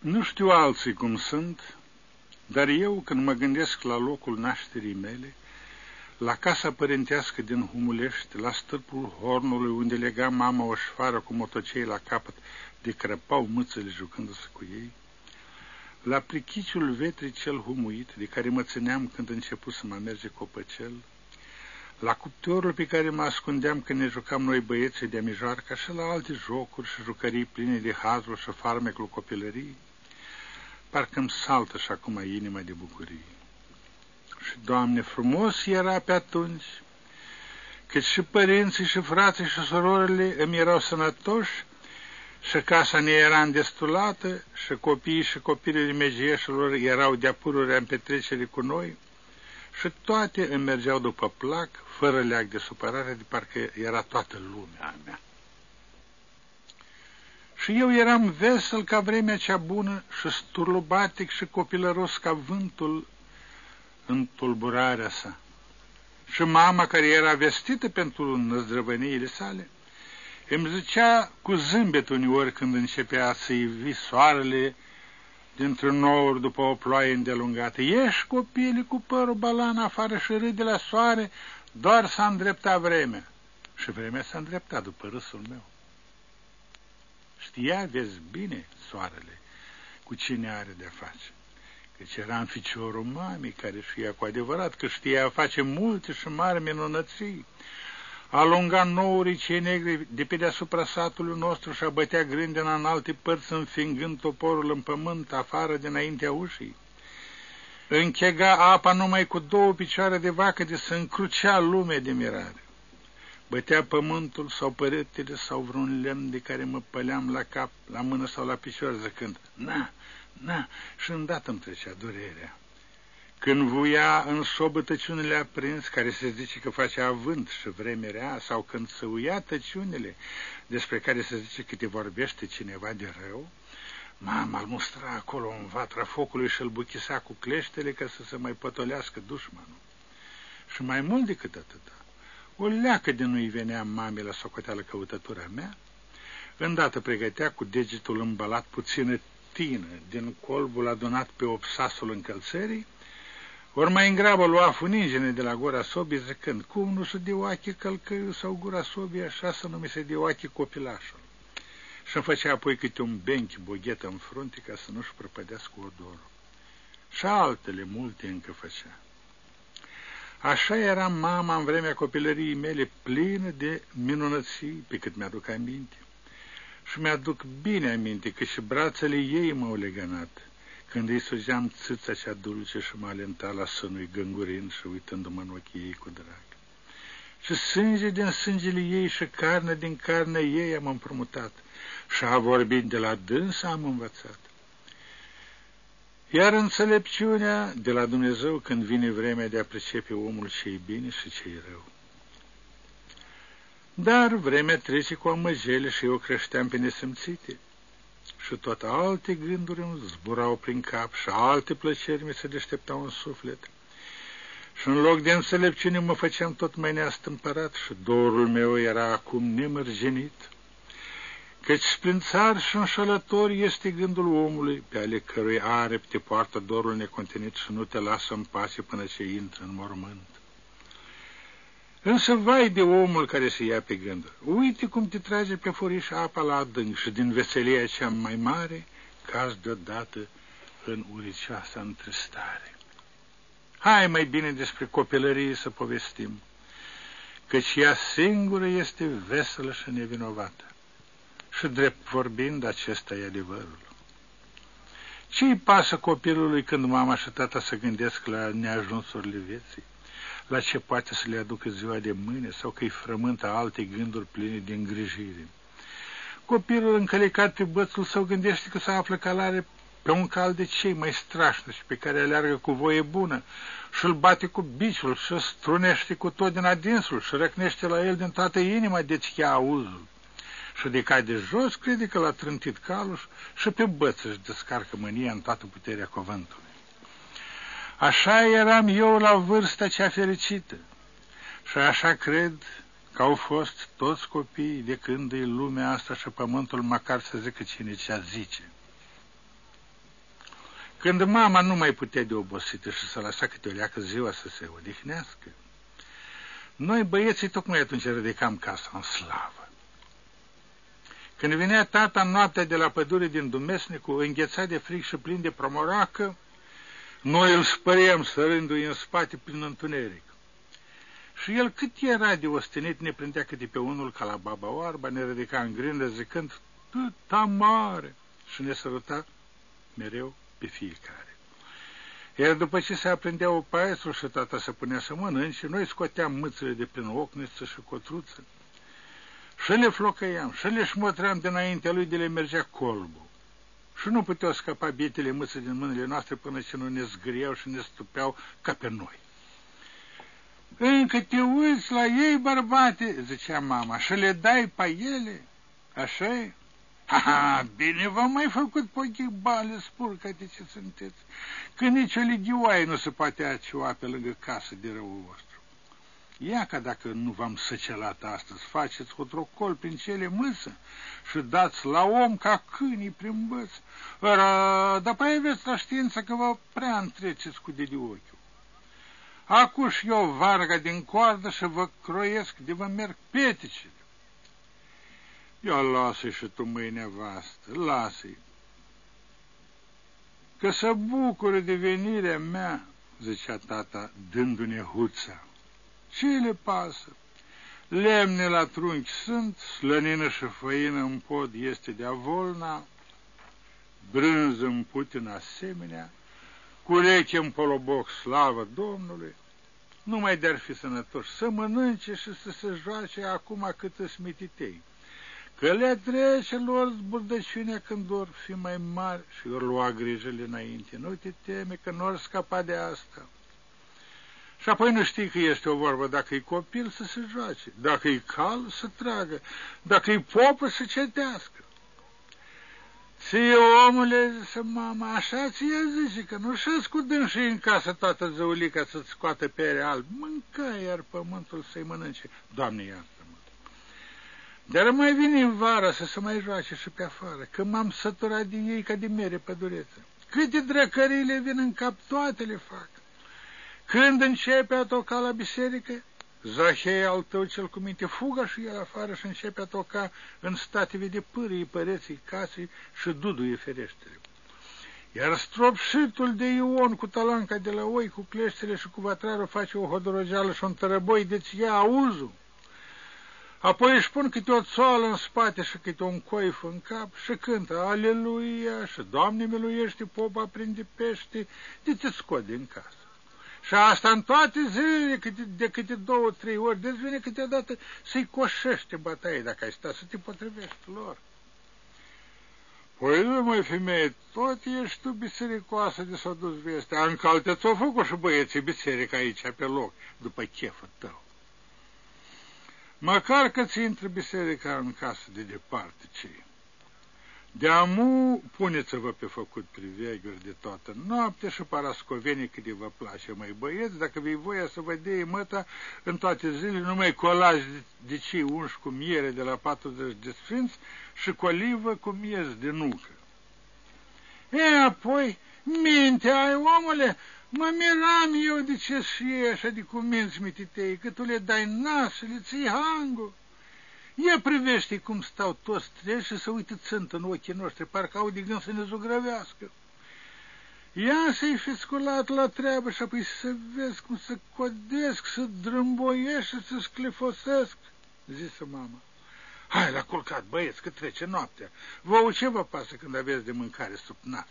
Nu știu alții cum sunt, dar eu, când mă gândesc la locul nașterii mele, la casa părintească din Humulești, la stârpul hornului unde lega mama o șfară cu motocei la capăt, de crăpau mâțele jucându-se cu ei, la plichiciul vetrii cel humuit, de care mă țineam când început să mă merge copăcel, la cuptorul pe care mă ascundeam când ne jucam noi băieții de mijoarca și la alte jocuri și jucării pline de hazul și farmecul copilării, parcă-mi saltă și acum inima de bucurie. Și, Doamne, frumos era pe atunci, cât și părinții și frații și surorile îmi erau sănătoși și casa ne era îndestulată și copiii și copilele megieșilor erau de-a în petrecere cu noi și toate îmi mergeau după plac, fără leac de supărare, de parcă era toată lumea a mea. Și eu eram vesel ca vremea cea bună și sturlubatic și copilăros ca vântul în tulburarea sa. Și mama, care era vestită pentru năzdrăvăniile sale, îmi zicea cu zâmbet uneori când începea să ivi soarele dintr-un nor după o ploaie îndelungată. Ieși, copile, cu părul balan afară și râde la soare, doar s-a îndreptat vremea. Și vremea s-a îndreptat după râsul meu. Știa, vezi bine, soarele, cu cine are de-a face. Căci era în ficiorul mamei, care știa cu adevărat că știa a face multe și mari minunății. Alunga nourii cei negri de pe deasupra satului nostru și a bătea grindina în alte părți, înfingând toporul în pământ, afară dinaintea ușii. Închega apa numai cu două picioare de vacă de să încrucea lume de mirare bătea pământul sau peretele sau vreun lemn de care mă păleam la cap, la mână sau la picior, zicând, na, na, și îndată îmi trecea durerea. Când vuia în sobă tăciunile aprins, care se zice că face avânt și vreme rea, sau când se uia tăciunile, despre care se zice că te vorbește cineva de rău, mama îl mustra acolo în vatra focului și îl buchisa cu cleștele ca să se mai pătolească dușmanul. Și mai mult decât atâta, o leacă de nu-i venea mamei la socoteală căutătura mea, îndată pregătea cu degetul îmbalat puțină tină din colbul adunat pe obsasul încălțării, ori mai îngrabă lua funingene de la gura sobii zicând, cum nu se de oache călcăiul sau gura sobii așa să nu mi se de oache copilașul. Și îmi făcea apoi câte un benchi boghet în frunte ca să nu-și prăpădească odorul. Și altele multe încă făcea. Așa era mama în vremea copilăriei mele plină de minunății, pe cât mi-aduc aminte. Și mi-aduc bine aminte că și brațele ei m-au legănat, când îi sugeam țâța cea dulce și mă alenta la sânui gângurind și uitându-mă în ochii ei cu drag. Și sânge din sângele ei și carne din carne ei am împrumutat și a vorbit de la dâns am învățat. Iar înțelepciunea de la Dumnezeu când vine vremea de a pricepe omul ce-i bine și ce-i rău. Dar vremea trece cu amăjele și eu creșteam pe nesimțite. Și toate alte gânduri îmi zburau prin cap și alte plăceri mi se deșteptau în suflet. Și în loc de înțelepciune mă făceam tot mai neastâmpărat și dorul meu era acum nemărgenit căci prin țar și înșelător este gândul omului, pe ale cărui are te poartă dorul necontenit și nu te lasă în pace până ce intră în mormânt. Însă vai de omul care se ia pe gând. Uite cum te trage pe furiș apa la adânc și din veselia cea mai mare cazi deodată în uricioasa întristare. Hai mai bine despre copilărie să povestim, căci ea singură este veselă și nevinovată. Și drept vorbind, acesta e adevărul. Ce îi pasă copilului când mama și tata se gândesc la neajunsurile vieții? La ce poate să le aducă ziua de mâine sau că îi frământă alte gânduri pline de îngrijire? Copilul încălecat pe bățul său gândește că se află calare pe un cal de cei mai strașnici pe care aleargă cu voie bună și îl bate cu biciul și strunește cu tot din adinsul și răcnește la el din toată inima de-ți chia auzul și de cai de jos crede că l-a trântit calul și pe băță își descarcă mânia în toată puterea cuvântului. Așa eram eu la vârsta cea fericită și așa cred că au fost toți copiii de când e lumea asta și pământul, măcar să zică cine ce zice. Când mama nu mai putea de obosită și să lăsa câte o leacă ziua să se odihnească, noi băieții tocmai atunci ridicam casa în slavă. Când venea tata noaptea de la pădure din Dumesnicu, înghețat de fric și plin de promoracă, noi îl spăream sărându-i în spate prin întuneric. Și el cât era de ostenit ne prindea câte pe unul ca la baba oarba, ne ridica în grindă zicând, tăta mare, și ne săruta mereu pe fiecare. Iar după ce se aprindea o paiesul și tata se punea să mănânce, noi scoteam mâțele de prin ocniță și cotruță și le flocăiam și le șmotream dinaintea lui de le mergea colbul. Și nu puteau scăpa bietele mâță din mâinile noastre până ce nu ne zgâriau și ne stupeau ca pe noi. Încă te uiți la ei, bărbate, zicea mama, și le dai pe ele? așa e? Ha, bine v-am mai făcut pochibale, spurcă-te ce sunteți, că nici o ligioaie nu se poate acioa pe lângă casă de răul vostru. Ia ca dacă nu v-am săcelat astăzi, faceți hotrocol prin cele mâsă și dați la om ca câinii prin băț. Dar păi aveți la știință că vă prea întreceți cu de ochiul. Acuși eu varga din coardă și vă croiesc de vă merg peticele. Ia lasă și tu mâine vastă, lasă-i. Că să bucură de venirea mea, zicea tata, dându-ne huța. Ce le pasă? Lemne la trunchi sunt, slănină și făină în pod este de avolna, brânză în putin asemenea, cureche în poloboc slavă Domnului, numai de-ar fi sănătoși să mănânce și să se joace acum cât îți mititei că le trece lor zburdăciunea când vor fi mai mari și vor lua grijile înainte. Nu te teme că nu or scapa de asta. Și apoi nu știi că este o vorbă, dacă e copil să se joace, dacă e cal să tragă, dacă e popă să cetească. Ție, omule, zise mama, așa ție zice, că nu șezi cu dânsii în casă toată zăulica să-ți scoate pere alb. Mânca iar pământul să-i mănânce. Doamne, iartă dar mai vine în vară să se mai joace și pe afară, că m-am săturat din ei ca de mere pădureță. Câte drăcării le vin în cap, toate le fac. Când începe a toca la biserică, Zahei al tău cel cu minte fuga și el afară și începe a toca în stative de pârii păreții casei și duduie fereștele. Iar stropșitul de Ion cu talanca de la oi, cu cleștele și cu vatrarul face o hodorogeală și un tărăboi, deci ia auzul. Apoi își pun câte o țoală în spate și câte un coif în cap și cântă Aleluia și Doamne miluiește, popa prinde pește, de te scot din casă. Și asta în toate zilele, câte, de câte două, trei ori, deci vine câteodată să-i coșește bătaie dacă ai sta să te potrivești lor. Păi, măi, femeie, tot ești tu bisericoasă de s-a dus vestea. Încalte ți-o făcut și băieții biserică aici, pe loc, după cheful tău. Măcar că ți intră biserica în casă de departe cei. De amu puneți-vă pe făcut priveghiuri de toată noaptea și parascovenii cât vă place, mai băieți, dacă vei voia să vă dei măta în toate zilele, numai colaji de, de cei unși cu miere de la 40 de sfinți și colivă cu miez de nucă. E, apoi, minte ai, omule, Mă miram eu de ce și ei așa de cuminți mititei, că tu le dai nas și le ții hangul. Ia privește cum stau toți trei și să uită țântă în ochii noștri, parcă au de gând să ne zugrăvească. Ia să-i fi sculat la treabă și apoi să vezi cum să codesc, să drâmboiesc și să sclifosesc, zise mama. Hai la culcat, băieți, că trece noaptea. Vă ce vă pasă când aveți de mâncare sub nas?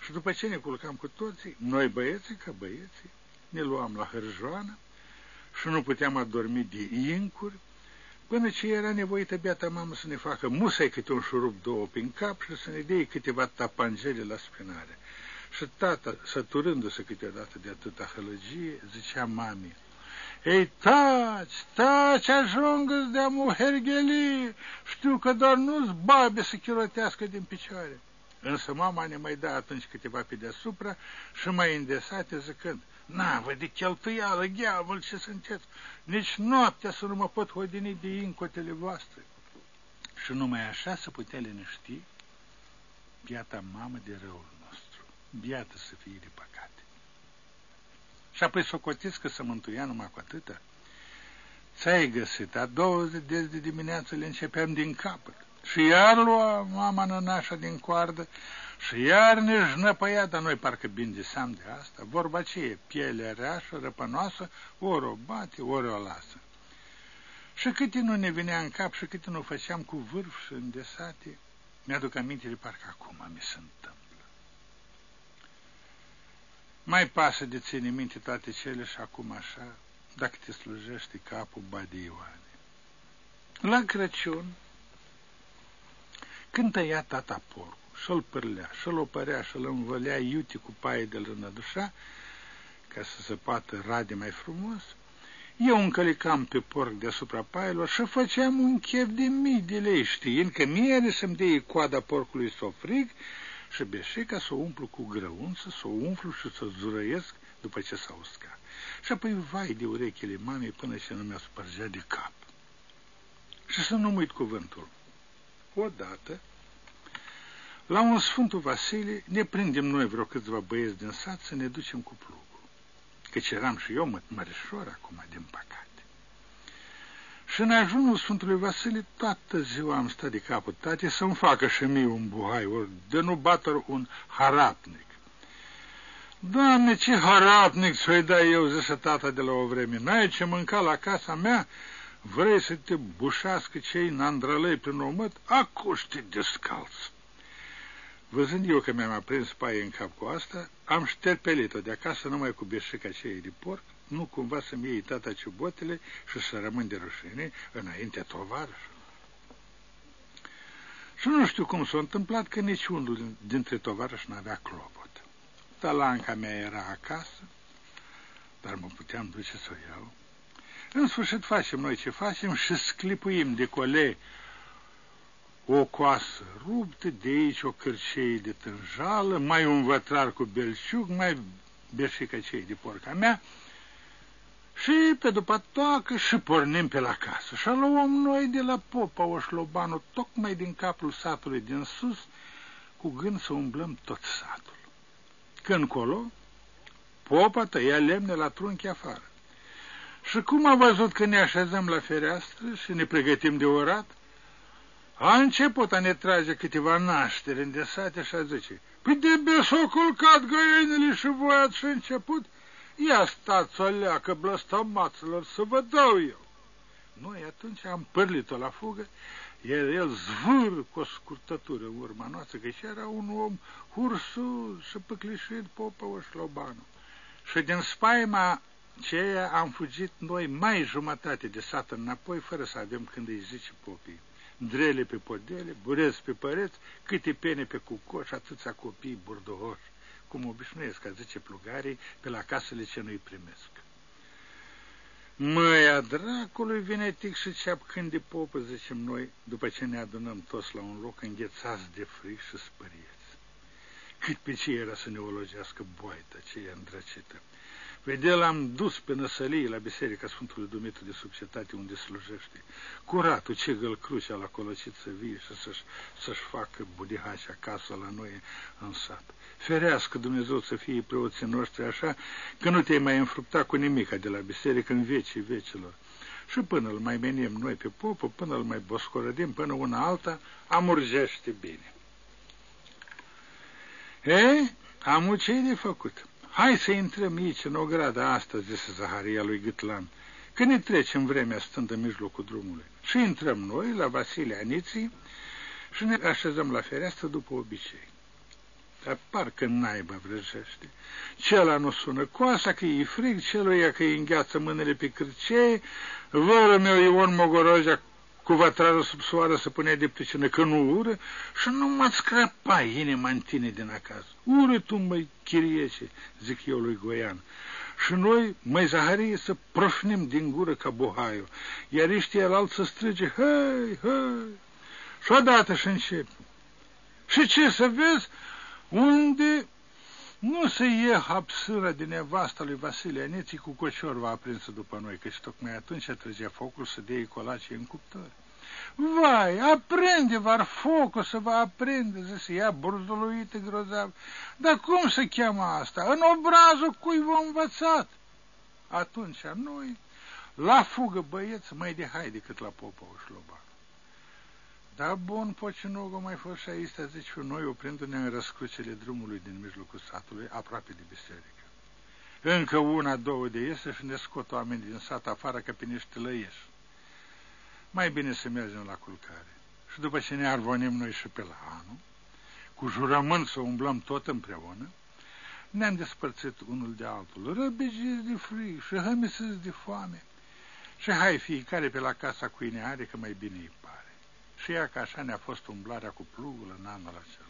Și după ce ne culcam cu toții, noi băieții ca băieții, ne luam la hârjoană și nu puteam adormi de incuri, până ce era nevoită beata mamă să ne facă musai câte un șurup două prin cap și să ne dea câteva tapangele la spinare. Și tata, săturându-se câteodată de atâta hălăgie, zicea mamei, Ei, taci, taci, ajungă de amu hergheli, știu că doar nu-ți babe să chirotească din picioare. Însă mama ne mai da atunci câteva pe deasupra și mai îndesate zicând, Na, vă de cheltuială, gheavul ce sunteți, nici noaptea să nu mă pot hodini de incotele voastre. Și numai așa să putea liniști piata mamă de răul nostru. Biată să fie de păcate. Și apoi socotiți că să mântuia numai cu atâta. Ți-ai găsit, a doua zi de, de dimineață le începeam din capăt. Și iar lua mama nănașa din coardă și iar ne jnăpăia, dar noi parcă bindeseam de asta. Vorba ce e, pielea reașă, răpănoasă, ori o bate, ori o lasă. Și câte nu ne venea în cap și câte nu făceam cu vârf și îndesate, mi-aduc aminte de parcă acum mi se întâmplă. Mai pasă de ține minte toate cele și acum așa, dacă te slujește capul badioane. La Crăciun, când tăia tata porc, și-l pârlea, și-l opărea, și-l învălea iute cu paie de lânădușa, ca să se poată rade mai frumos, eu încălicam pe porc deasupra pailor și făceam un chef de mii de lei, știind că mie să-mi dea coada porcului să o frig și beșeca să o umplu cu grăunță, să o umflu și să o zurăiesc după ce s-a uscat. Și apoi vai de urechile mamei până ce nu mi-a spărgea de cap. Și să nu uit cuvântul. Odată, la un Sfântul Vasile ne prindem noi vreo câțiva băieți din sat să ne ducem cu plugul. Căci eram și eu mărișor acum, din păcate. Și în ajunul Sfântului Vasile toată ziua am stat de capul tate să-mi facă și mie un buhai, ori de nu bată un harapnic. Doamne, ce harapnic să-i dai eu, zise tata de la o vreme. N-ai ce mânca la casa mea? Vrei să te bușească cei nandrălei prin omăt? Acuși te descalți. Văzând eu că mi-am aprins paie în cap cu asta, am șterpelit-o de acasă numai cu beșica aceea de porc, nu cumva să-mi iei tata ciubotele și să rămân de rușine înaintea tovarășului. Și nu știu cum s-a întâmplat că niciunul dintre tovarăși n-avea clopot. Talanca mea era acasă, dar mă puteam duce să o iau. În sfârșit facem noi ce facem și sclipuim de cole o coasă ruptă, de aici o cârceie de tânjală, mai un vătrar cu belșug, mai berșica cei de porca mea, și pe după toacă și pornim pe la casă. Și luăm noi de la popa Oșlobanu, tocmai din capul satului din sus, cu gând să umblăm tot satul. Când colo, popa tăia lemne la trunchi afară. Și cum a văzut că ne așezăm la fereastră și ne pregătim de orat, a început a ne trage câteva naștere îndesate și a zice, Păi de be s-au culcat găinile și voi ați început? Ia stați o leacă blăstămaților să vă dau eu. Noi atunci am părlit-o la fugă, iar el zvâr cu o scurtătură în urma noastră, că și era un om hursul și păclișit popă șlobanu. Și din spaima ceea am fugit noi mai jumătate de sat înapoi, fără să avem când îi zice popii drele pe podele, burez pe păreți, câte pene pe cucoș, atâția copii burdohoși, cum obișnuiesc, ca zice plugarii, pe la casele ce nu-i primesc. Măia dracului vine tic și ceap când de popă, zicem noi, după ce ne adunăm toți la un loc înghețați de frig și spărieți. Cât pe ce era să ne ologească boaită, ce e îndrăcită. Pe de l-am dus pe năsălie la Biserica Sfântului Dumitru de sub cetate unde slujește. Curatul ce gălcrucea la colăcit să vie și să-și, să-și facă budihași acasă la noi în sat. Ferească Dumnezeu să fie preoții noștri așa, că nu te-ai mai înfruptat cu nimica de la biserică în vecii vecilor. Și până îl mai menim noi pe popă, până îl mai boscorădim, până una alta, amurgește bine. E, am ce de făcut. Hai să intrăm aici, în ogradă, astăzi, zise Zaharia lui Gâtlan, că ne trecem vremea stând în mijlocul drumului. Și intrăm noi la Vasile Aniții și ne așezăm la fereastră după obicei. Dar parcă naiba vrăjește. Cela nu sună coasa că e frig, celuia că îi îngheață mâinile pe cârcei, vără meu Ion Mogorojea cu vătrară sub soară să punea de pricină că nu ură și nu mă scrăpa inima în tine din acasă. Ură tu, măi, chiriece, zic eu lui Goian. Și noi, măi Zaharie, să profnim din gură ca bohaiul, iar ești el alt să strige, hei, hei, și odată și începe. Și ce să vezi? Unde nu se ie hapsâra din nevasta lui Vasile Aneții cu cociorva aprinsă după noi, căci tocmai atunci trăgea focul să dea colace în cuptor. Vai, aprinde, var focul să vă aprinde, zise ea, burzuluită grozav. Dar cum se cheamă asta? În obrazul cui v-a învățat? Atunci noi, la fugă băieți, mai de hai decât la popa o șloba. Da, bun, pocinogă mai fost și aici, zici noi, oprindu-ne în răscrucele drumului din mijlocul satului, aproape de biserică. Încă una, două de iese și ne scot oameni din sat afară ca pe niște lăieși. Mai bine să mergem la culcare. Și după ce ne arvonim noi și pe la anul, cu jurământ să umblăm tot împreună, ne-am despărțit unul de altul, răbegiți de frig și hămisiți de foame. Și hai fiecare pe la casa cu are că mai bine îi pare. Și ea că așa ne-a fost umblarea cu plugul în anul acela.